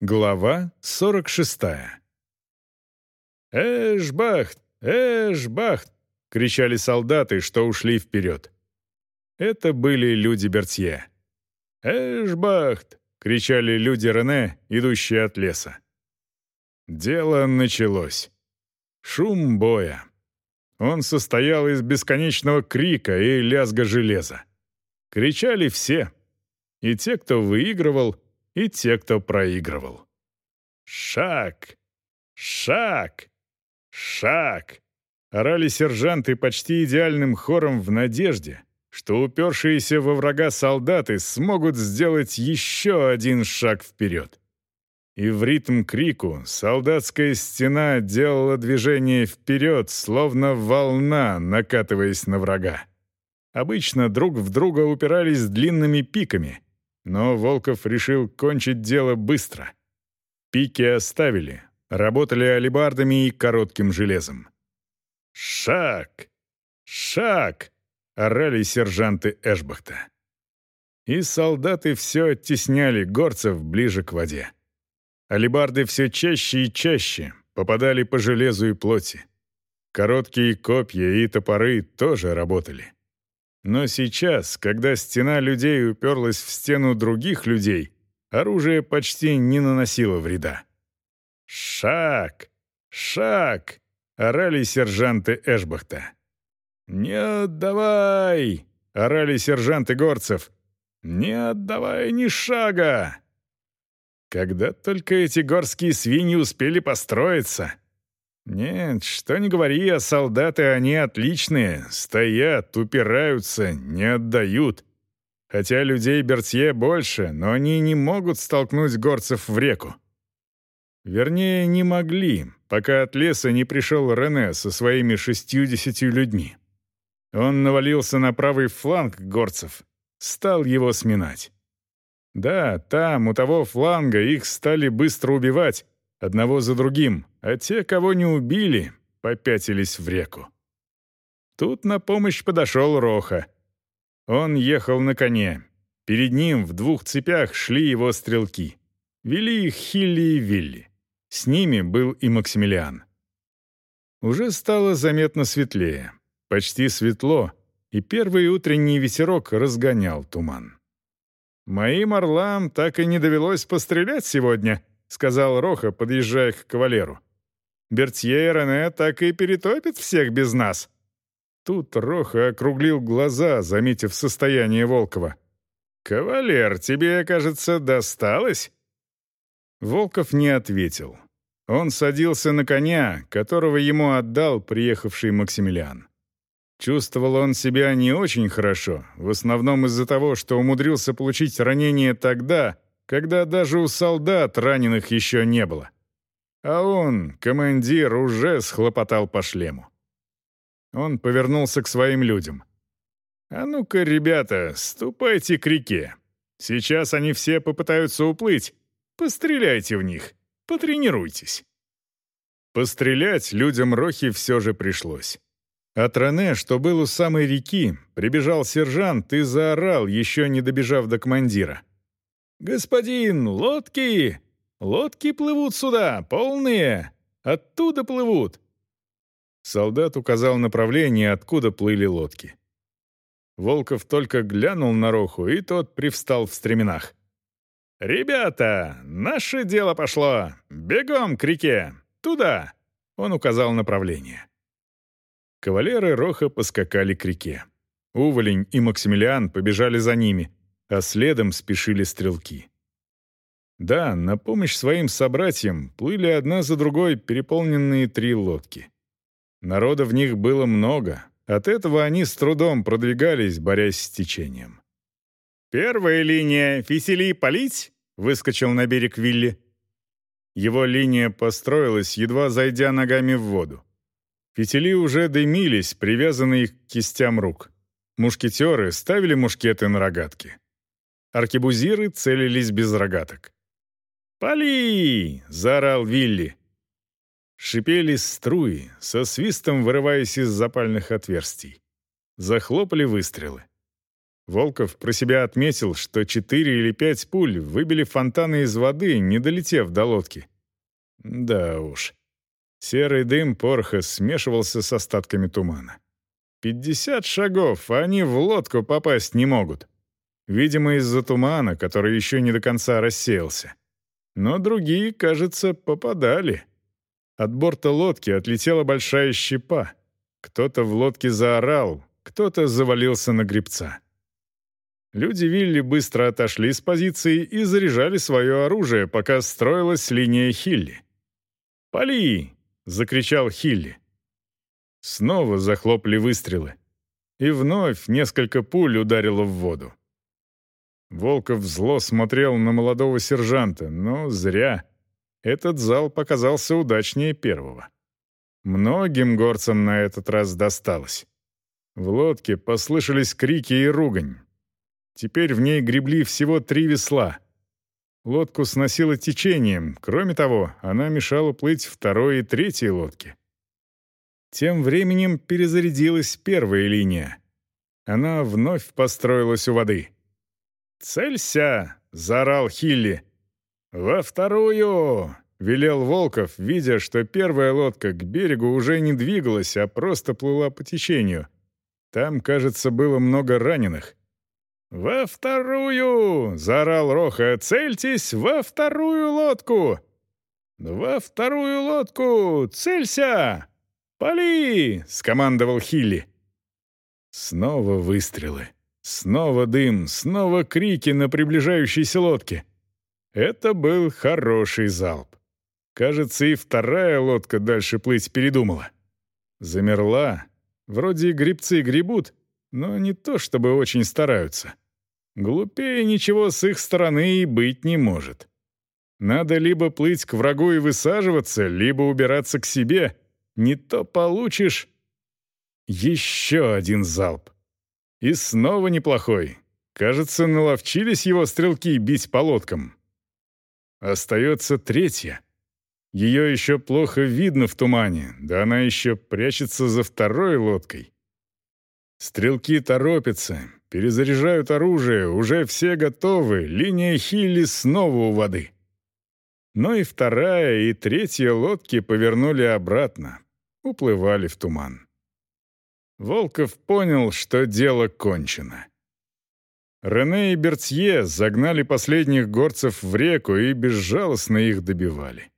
Глава 46. «Эшбахт! Эшбахт!» — кричали солдаты, что ушли вперед. Это были люди Бертье. «Эшбахт!» — кричали люди Рене, идущие от леса. Дело началось. Шум боя. Он состоял из бесконечного крика и лязга железа. Кричали все. И те, кто выигрывал, и те, кто проигрывал. «Шаг! Шаг! Шаг!» Орали сержанты почти идеальным хором в надежде, что упершиеся во врага солдаты смогут сделать еще один шаг вперед. И в ритм крику солдатская стена делала движение вперед, словно волна, накатываясь на врага. Обычно друг в друга упирались длинными пиками — но Волков решил кончить дело быстро. Пики оставили, работали алебардами и коротким железом. «Шаг! Шаг!» — орали сержанты Эшбахта. И солдаты все оттесняли горцев ближе к воде. Алебарды все чаще и чаще попадали по железу и плоти. Короткие копья и топоры тоже работали. Но сейчас, когда стена людей уперлась в стену других людей, оружие почти не наносило вреда. «Шаг! Шаг!» — орали сержанты Эшбахта. «Не отдавай!» — орали сержанты Горцев. «Не отдавай ни шага!» Когда только эти горские свиньи успели построиться — нет, что ни говори, а солдаты они отличные, стоят, упираются, не отдают. Хотя людей Бертье больше, но они не могут столкнуть горцев в реку. Вернее, не могли, пока от леса не пришел Рене со своими шестьюдесятью людьми. Он навалился на правый фланг горцев, стал его сминать. Да, там, у того фланга, их стали быстро убивать, одного за другим, а те, кого не убили, попятились в реку. Тут на помощь подошел Роха. Он ехал на коне. Перед ним в двух цепях шли его стрелки. Вели их Хилли и Вилли. С ними был и Максимилиан. Уже стало заметно светлее. Почти светло, и первый утренний ветерок разгонял туман. «Моим орлам так и не довелось пострелять сегодня», — сказал Роха, подъезжая к кавалеру. «Бертье и Рене так и перетопит всех без нас». Тут Роха округлил глаза, заметив состояние Волкова. «Кавалер, тебе, кажется, досталось?» Волков не ответил. Он садился на коня, которого ему отдал приехавший Максимилиан. Чувствовал он себя не очень хорошо, в основном из-за того, что умудрился получить ранение тогда, когда даже у солдат раненых еще не было. А он, командир, уже схлопотал по шлему. Он повернулся к своим людям. «А ну-ка, ребята, ступайте к реке. Сейчас они все попытаются уплыть. Постреляйте в них, потренируйтесь». Пострелять людям Рохи все же пришлось. От Рене, что был у самой реки, прибежал сержант и заорал, еще не добежав до командира. «Господин, лодки! Лодки плывут сюда, полные! Оттуда плывут!» Солдат указал направление, откуда плыли лодки. Волков только глянул на Роху, и тот привстал в стременах. «Ребята, наше дело пошло! Бегом к реке! Туда!» Он указал направление. Кавалеры Роха поскакали к реке. Уволень и Максимилиан побежали за ними, а следом спешили стрелки. Да, на помощь своим собратьям плыли одна за другой переполненные три лодки. Народа в них было много, от этого они с трудом продвигались, борясь с течением. «Первая линия, фисели полить!» — выскочил на берег Вилли. Его линия построилась, едва зайдя ногами в воду. Фитили уже дымились, привязанные к кистям рук. Мушкетеры ставили мушкеты на рогатки. Аркебузиры целились без рогаток. «Пали!» — заорал Вилли. Шипели струи, со свистом вырываясь из запальных отверстий. Захлопали выстрелы. Волков про себя отметил, что четыре или пять пуль выбили фонтаны из воды, не долетев до лодки. Да уж. Серый дым пороха смешивался с остатками тумана. Пятьдесят шагов, а они в лодку попасть не могут. Видимо, из-за тумана, который еще не до конца рассеялся. Но другие, кажется, попадали. От борта лодки отлетела большая щепа. Кто-то в лодке заорал, кто-то завалился на гребца. Люди Вилли быстро отошли с позиции и заряжали свое оружие, пока строилась линия Хилли. «Пали!» — закричал Хилли. Снова захлопали выстрелы. И вновь несколько пуль ударило в воду. Волков зло смотрел на молодого сержанта, но зря. Этот зал показался удачнее первого. Многим горцам на этот раз досталось. В лодке послышались крики и ругань. Теперь в ней гребли всего три весла. Лодку сносило течением, кроме того, она мешала плыть второй и третьей лодке. Тем временем перезарядилась первая линия. Она вновь построилась у воды. «Целься!» — заорал Хилли. «Во вторую!» — велел Волков, видя, что первая лодка к берегу уже не двигалась, а просто плыла по течению. Там, кажется, было много раненых. «Во вторую!» — заорал Роха. «Цельтесь во вторую лодку!» «Во вторую лодку! Целься! Пали!» — скомандовал Хилли. Снова выстрелы. Снова дым, снова крики на приближающейся лодке. Это был хороший залп. Кажется, и вторая лодка дальше плыть передумала. Замерла. Вроде грибцы гребут, но не то чтобы очень стараются. Глупее ничего с их стороны и быть не может. Надо либо плыть к врагу и высаживаться, либо убираться к себе. Не то получишь... Еще один залп. И снова неплохой. Кажется, наловчились его стрелки бить по лодкам. Остается третья. Ее еще плохо видно в тумане, да она еще прячется за второй лодкой. Стрелки торопятся, перезаряжают оружие, уже все готовы, линия Хилли снова у воды. Но и вторая, и третья лодки повернули обратно, уплывали в туман. Волков понял, что дело кончено. Рене и Бертье загнали последних горцев в реку и безжалостно их добивали.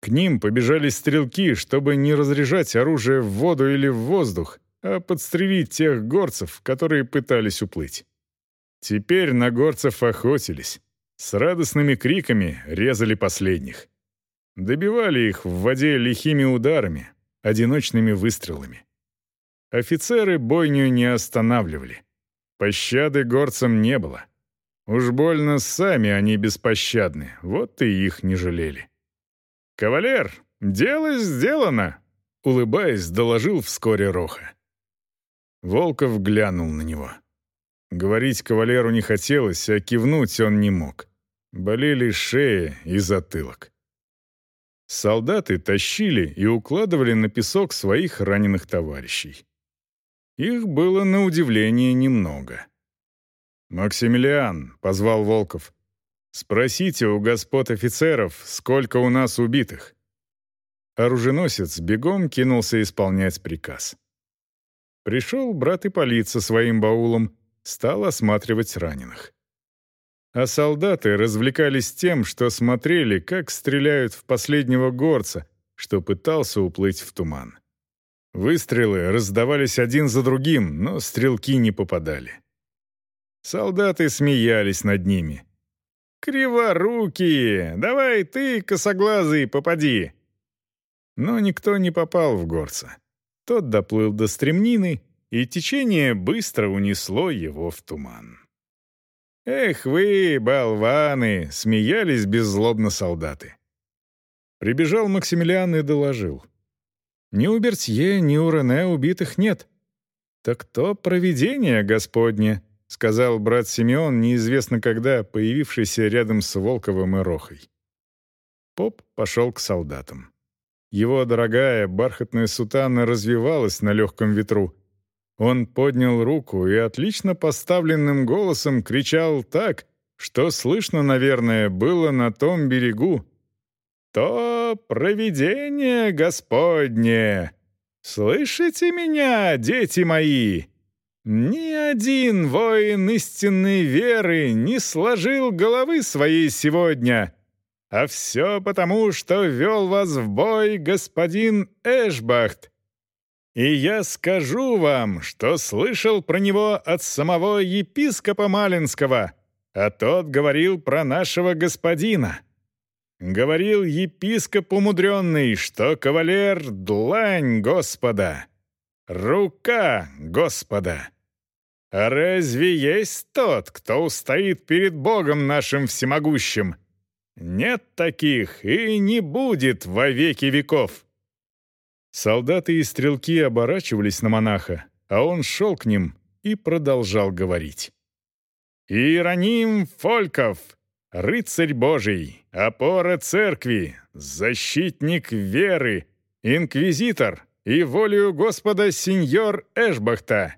К ним побежали стрелки, чтобы не разряжать оружие в воду или в воздух, а подстрелить тех горцев, которые пытались уплыть. Теперь на горцев охотились. С радостными криками резали последних. Добивали их в воде лихими ударами, одиночными выстрелами. Офицеры бойню не останавливали. Пощады горцам не было. Уж больно сами они беспощадны, вот и их не жалели. «Кавалер, дело сделано!» — улыбаясь, доложил вскоре Роха. Волков глянул на него. Говорить кавалеру не хотелось, а кивнуть он не мог. Болели шея и затылок. Солдаты тащили и укладывали на песок своих раненых товарищей. Их было на удивление немного. «Максимилиан», — позвал Волков, — «спросите у господ офицеров, сколько у нас убитых». Оруженосец бегом кинулся исполнять приказ. Пришел брат Ипполит со своим баулом, стал осматривать раненых. А солдаты развлекались тем, что смотрели, как стреляют в последнего горца, что пытался уплыть в туман. Выстрелы раздавались один за другим, но стрелки не попадали. Солдаты смеялись над ними. «Криворукие! Давай ты, косоглазый, попади!» Но никто не попал в горца. Тот доплыл до стремнины, и течение быстро унесло его в туман. «Эх вы, болваны!» — смеялись беззлобно солдаты. Прибежал Максимилиан и доложил. «Ни у Бертье, ни у Рене убитых нет». «Так то провидение Господне», — сказал брат Симеон, неизвестно когда, появившийся рядом с Волковым и Рохой. Поп пошел к солдатам. Его дорогая бархатная сутана развивалась на легком ветру. Он поднял руку и отлично поставленным голосом кричал так, что слышно, наверное, было на том берегу. «То провидение Господне! Слышите меня, дети мои? Ни один воин истинной веры не сложил головы своей сегодня, а все потому, что вел вас в бой господин Эшбахт, и я скажу вам, что слышал про него от самого епископа Малинского, а тот говорил про нашего господина. Говорил епископ умудренный, что кавалер — длань Господа, рука Господа. А разве есть тот, кто устоит перед Богом нашим всемогущим? Нет таких и не будет во веки веков. Солдаты и стрелки оборачивались на монаха, а он шел к ним и продолжал говорить. «Иероним Фольков, рыцарь Божий, опора церкви, защитник веры, инквизитор и волею Господа сеньор Эшбахта.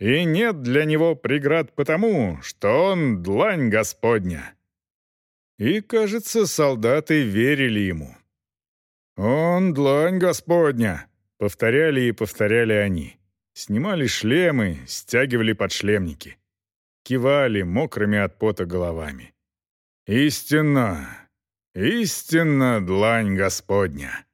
И нет для него преград потому, что он длань Господня». И, кажется, солдаты верили ему. «Он длань Господня!» — повторяли и повторяли они. Снимали шлемы, стягивали подшлемники. Кивали мокрыми от пота головами. «Истинно! Истинно длань Господня!»